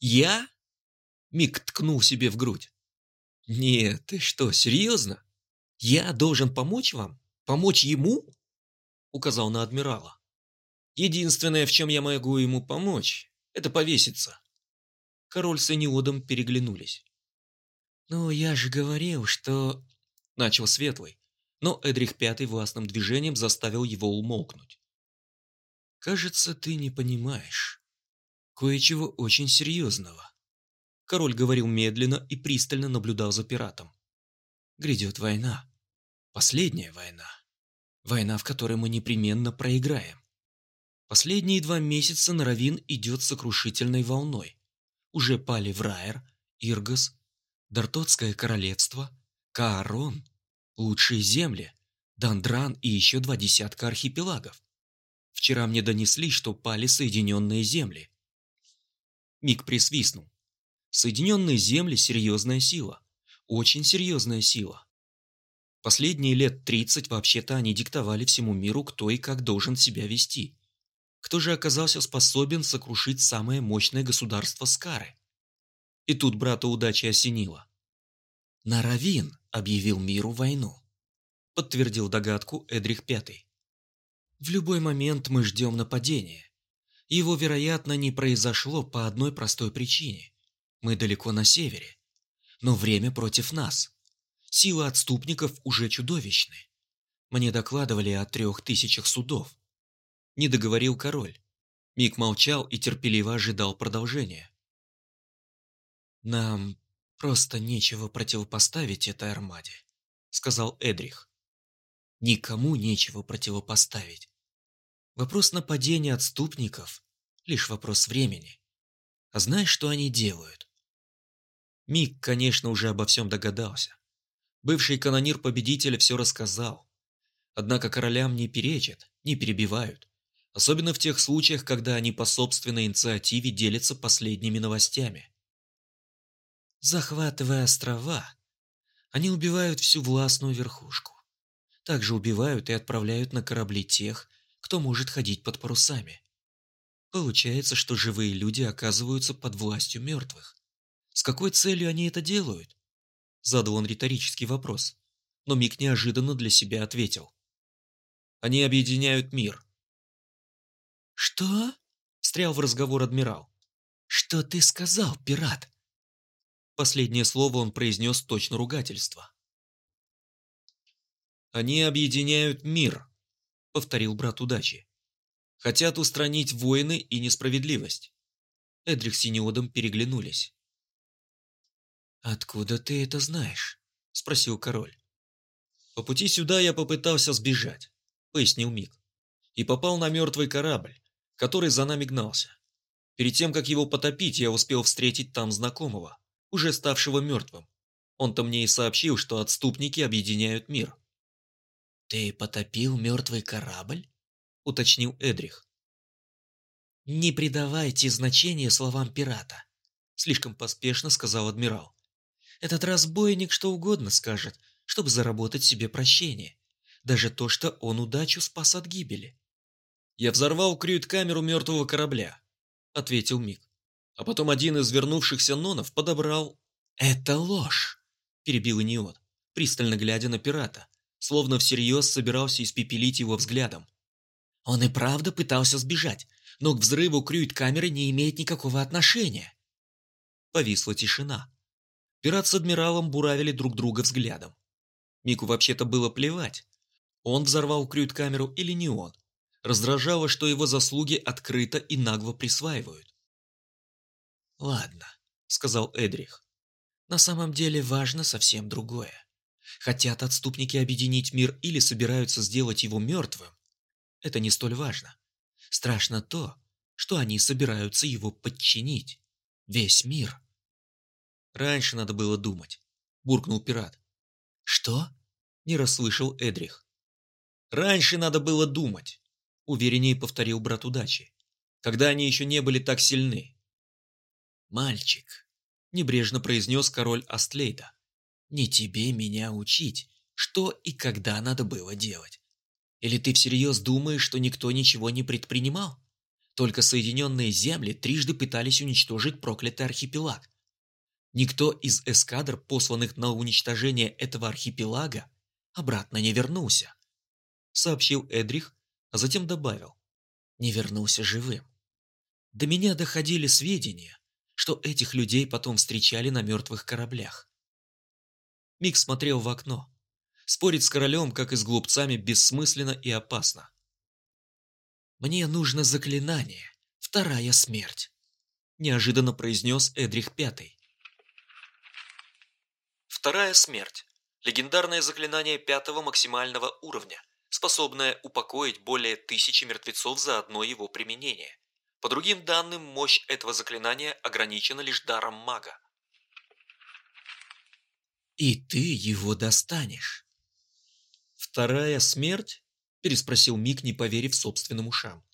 Я? Мик ткнул себе в грудь. Нет, ты что, серьезно? Я должен помочь вам? Помочь ему? Указал на адмирала. Единственное, в чем я могу ему помочь, это повеситься. Король с Эниодом переглянулись. «Ну, я же говорил, что...» Начал Светлый, но Эдрих Пятый властным движением заставил его умолкнуть. «Кажется, ты не понимаешь. Кое-чего очень серьезного». Король говорил медленно и пристально наблюдал за пиратом. «Грядет война. Последняя война. Война, в которой мы непременно проиграем. Последние два месяца Наравин идет сокрушительной волной. Уже пали Враер, Иргас, Дартотское королевство, Каарон, лучшие земли, Дандран и еще два десятка архипелагов. Вчера мне донесли, что пали Соединенные земли. Миг присвистнул. Соединенные земли – серьезная сила. Очень серьезная сила. Последние лет 30 вообще-то они диктовали всему миру, кто и как должен себя вести. Кто же оказался способен сокрушить самое мощное государство Скары? И тут брата удачи осенило. «Наравин объявил миру войну», — подтвердил догадку Эдрих Пятый. «В любой момент мы ждем нападения. Его, вероятно, не произошло по одной простой причине. Мы далеко на севере. Но время против нас. Силы отступников уже чудовищны. Мне докладывали о трех тысячах судов. Не договорил король. Мик молчал и терпеливо ожидал продолжения. «Нам просто нечего противопоставить этой армаде», — сказал Эдрих. «Никому нечего противопоставить. Вопрос нападения отступников — лишь вопрос времени. А знаешь, что они делают?» Мик, конечно, уже обо всем догадался. Бывший канонир победителя все рассказал. Однако королям не перечат, не перебивают. Особенно в тех случаях, когда они по собственной инициативе делятся последними новостями. Захватывая острова, они убивают всю властную верхушку. Также убивают и отправляют на корабли тех, кто может ходить под парусами. Получается, что живые люди оказываются под властью мертвых. С какой целью они это делают? Задал он риторический вопрос, но Мик неожиданно для себя ответил. Они объединяют мир. «Что?» – встрял в разговор адмирал. «Что ты сказал, пират?» Последнее слово он произнес точно ругательство. «Они объединяют мир», — повторил брат удачи. «Хотят устранить войны и несправедливость». Эдрих с Синеодом переглянулись. «Откуда ты это знаешь?» — спросил король. «По пути сюда я попытался сбежать», — пояснил Мик. «И попал на мертвый корабль, который за нами гнался. Перед тем, как его потопить, я успел встретить там знакомого уже ставшего мертвым. Он-то мне и сообщил, что отступники объединяют мир. «Ты потопил мертвый корабль?» – уточнил Эдрих. «Не придавайте значения словам пирата», – слишком поспешно сказал адмирал. «Этот разбойник что угодно скажет, чтобы заработать себе прощение. Даже то, что он удачу спас от гибели». «Я взорвал крюит-камеру мертвого корабля», – ответил Мик. А потом один из вернувшихся нонов подобрал... «Это ложь!» – перебил Иниот, пристально глядя на пирата, словно всерьез собирался испепелить его взглядом. «Он и правда пытался сбежать, но к взрыву крюит-камеры не имеет никакого отношения». Повисла тишина. Пират с адмиралом буравили друг друга взглядом. Мику вообще-то было плевать, он взорвал крюит-камеру или не он. Раздражало, что его заслуги открыто и нагло присваивают. «Ладно», — сказал Эдрих. «На самом деле важно совсем другое. Хотят отступники объединить мир или собираются сделать его мертвым? Это не столь важно. Страшно то, что они собираются его подчинить. Весь мир». «Раньше надо было думать», — буркнул пират. «Что?» — не расслышал Эдрих. «Раньше надо было думать», — увереннее повторил брат удачи, «когда они еще не были так сильны. «Мальчик», — небрежно произнес король Астлейда, — «не тебе меня учить, что и когда надо было делать. Или ты всерьез думаешь, что никто ничего не предпринимал? Только Соединенные Земли трижды пытались уничтожить проклятый архипелаг. Никто из эскадр, посланных на уничтожение этого архипелага, обратно не вернулся. Сообщил Эдрих, а затем добавил. Не вернулся живым. До меня доходили сведения, что этих людей потом встречали на мертвых кораблях. Мик смотрел в окно. Спорить с королем, как и с глупцами, бессмысленно и опасно. «Мне нужно заклинание. Вторая смерть», – неожиданно произнес Эдрих Пятый. Вторая смерть. Легендарное заклинание пятого максимального уровня, способное упокоить более тысячи мертвецов за одно его применение. По другим данным, мощь этого заклинания ограничена лишь даром мага. «И ты его достанешь?» «Вторая смерть?» – переспросил Мик, не поверив собственным ушам.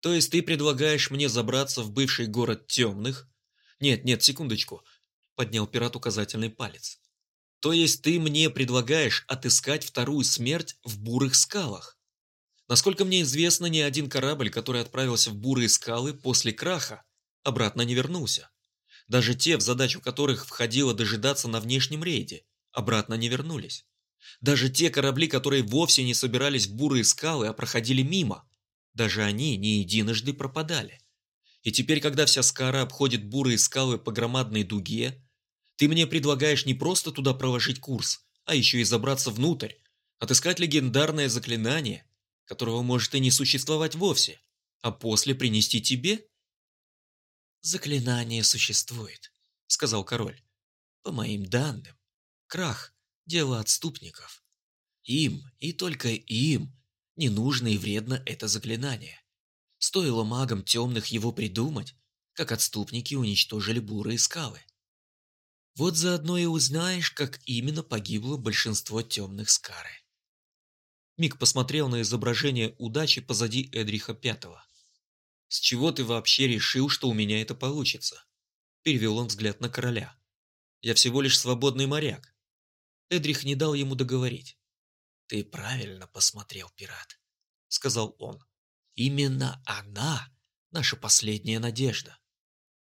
«То есть ты предлагаешь мне забраться в бывший город темных?» «Нет, нет, секундочку», – поднял пират указательный палец. «То есть ты мне предлагаешь отыскать вторую смерть в бурых скалах?» Насколько мне известно, ни один корабль, который отправился в бурые скалы после краха, обратно не вернулся. Даже те, в задачу которых входило дожидаться на внешнем рейде, обратно не вернулись. Даже те корабли, которые вовсе не собирались в бурые скалы, а проходили мимо, даже они не единожды пропадали. И теперь, когда вся Скара обходит бурые скалы по громадной дуге, ты мне предлагаешь не просто туда проложить курс, а еще и забраться внутрь, отыскать легендарное заклинание, которого может и не существовать вовсе, а после принести тебе? «Заклинание существует», — сказал король. «По моим данным, крах — дело отступников. Им, и только им, не нужно и вредно это заклинание. Стоило магам темных его придумать, как отступники уничтожили бурые скалы. Вот заодно и узнаешь, как именно погибло большинство темных скары. Мик посмотрел на изображение удачи позади Эдриха Пятого. «С чего ты вообще решил, что у меня это получится?» Перевел он взгляд на короля. «Я всего лишь свободный моряк». Эдрих не дал ему договорить. «Ты правильно посмотрел, пират», — сказал он. «Именно она — наша последняя надежда.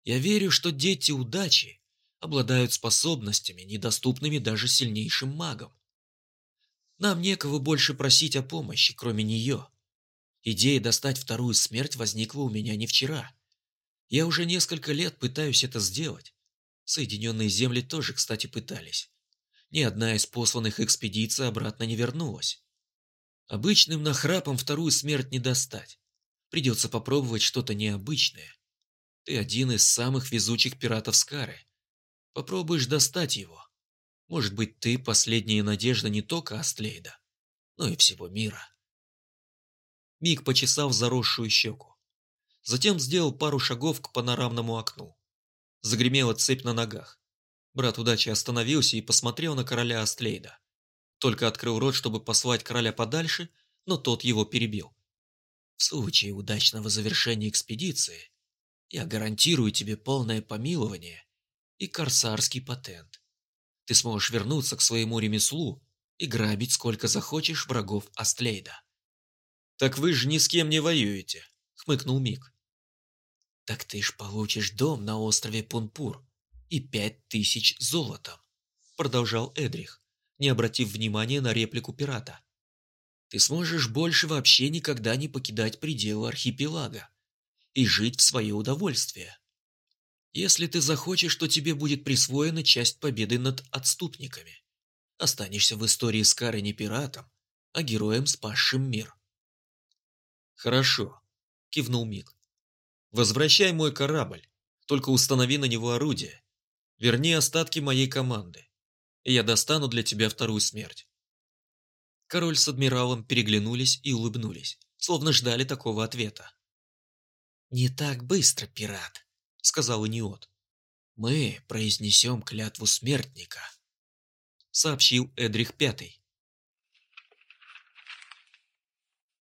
Я верю, что дети удачи обладают способностями, недоступными даже сильнейшим магам. Нам некого больше просить о помощи, кроме нее. Идея достать вторую смерть возникла у меня не вчера. Я уже несколько лет пытаюсь это сделать. Соединенные Земли тоже, кстати, пытались. Ни одна из посланных экспедиций обратно не вернулась. Обычным нахрапом вторую смерть не достать. Придется попробовать что-то необычное. Ты один из самых везучих пиратов Скары. Попробуешь достать его. Может быть, ты последняя надежда не только Астлейда, но и всего мира. Миг почесал заросшую щеку. Затем сделал пару шагов к панорамному окну. Загремела цепь на ногах. Брат удачи остановился и посмотрел на короля Астлейда. Только открыл рот, чтобы послать короля подальше, но тот его перебил. В случае удачного завершения экспедиции я гарантирую тебе полное помилование и корсарский патент. Ты сможешь вернуться к своему ремеслу и грабить сколько захочешь врагов Астлейда. «Так вы же ни с кем не воюете», — хмыкнул Мик. «Так ты ж получишь дом на острове Пунпур и пять тысяч золотом», — продолжал Эдрих, не обратив внимания на реплику пирата. «Ты сможешь больше вообще никогда не покидать пределы архипелага и жить в свое удовольствие. Если ты захочешь, то тебе будет присвоена часть победы над отступниками. Останешься в истории с Кары не пиратом, а героем, спасшим мир. Хорошо, кивнул Мик. Возвращай мой корабль, только установи на него орудие. Верни остатки моей команды, и я достану для тебя вторую смерть. Король с адмиралом переглянулись и улыбнулись, словно ждали такого ответа. «Не так быстро, пират», сказал Иниот. «Мы произнесем клятву смертника», — сообщил Эдрих Пятый.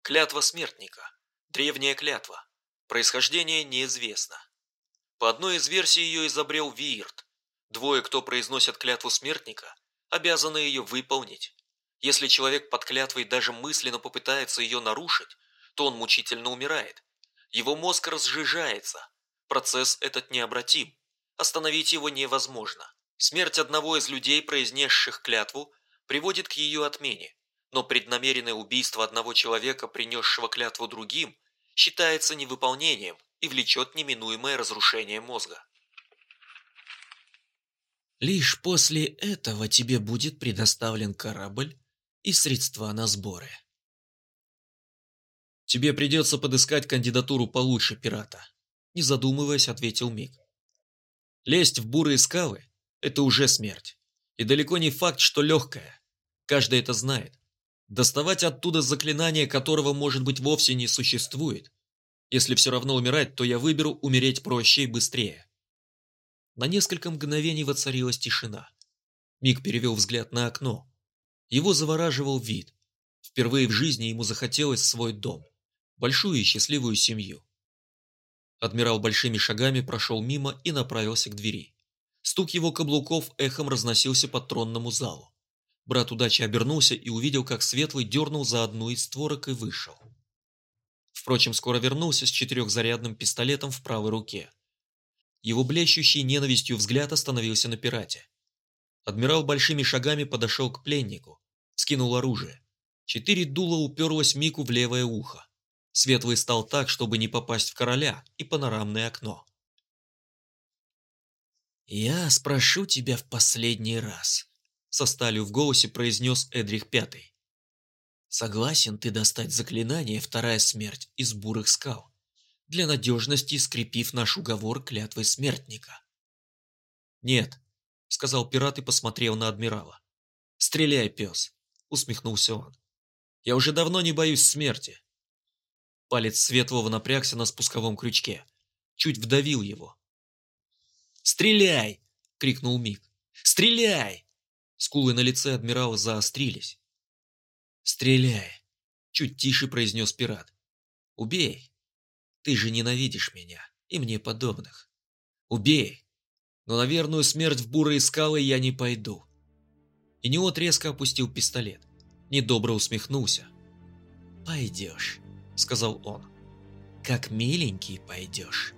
Клятва смертника. Древняя клятва. Происхождение неизвестно. По одной из версий ее изобрел Виирт. Двое, кто произносят клятву смертника, обязаны ее выполнить. Если человек под клятвой даже мысленно попытается ее нарушить, то он мучительно умирает. Его мозг разжижается. Процесс этот необратим. Остановить его невозможно. Смерть одного из людей, произнесших клятву, приводит к ее отмене. Но преднамеренное убийство одного человека, принесшего клятву другим, считается невыполнением и влечет неминуемое разрушение мозга. Лишь после этого тебе будет предоставлен корабль и средства на сборы. Тебе придется подыскать кандидатуру получше пирата, не задумываясь, ответил Мик. Лезть в бурые скалы – это уже смерть. И далеко не факт, что легкая. Каждый это знает. Доставать оттуда заклинание, которого, может быть, вовсе не существует. Если все равно умирать, то я выберу умереть проще и быстрее. На несколько мгновений воцарилась тишина. Мик перевел взгляд на окно. Его завораживал вид. Впервые в жизни ему захотелось свой дом. Большую и счастливую семью. Адмирал большими шагами прошел мимо и направился к двери. Стук его каблуков эхом разносился по тронному залу. Брат удачи обернулся и увидел, как Светлый дернул за одну из створок и вышел. Впрочем, скоро вернулся с четырехзарядным пистолетом в правой руке. Его блещущий ненавистью взгляд остановился на пирате. Адмирал большими шагами подошел к пленнику, скинул оружие. Четыре дула уперлось Мику в левое ухо. Светлый стал так, чтобы не попасть в короля и панорамное окно. «Я спрошу тебя в последний раз», — со сталью в голосе произнес Эдрих Пятый. «Согласен ты достать заклинание «Вторая смерть» из бурых скал, для надежности скрепив наш уговор клятвой смертника?» «Нет», — сказал пират и посмотрел на адмирала. «Стреляй, пес», — усмехнулся он. «Я уже давно не боюсь смерти». Палец Светлого напрягся на спусковом крючке. Чуть вдавил его. «Стреляй!» — крикнул Мик. «Стреляй!» Скулы на лице адмирала заострились. «Стреляй!» — чуть тише произнес пират. «Убей! Ты же ненавидишь меня и мне подобных. Убей! Но на верную смерть в бурые скалы я не пойду». И Неот резко опустил пистолет. Недобро усмехнулся. «Пойдешь», — сказал он. «Как миленький пойдешь».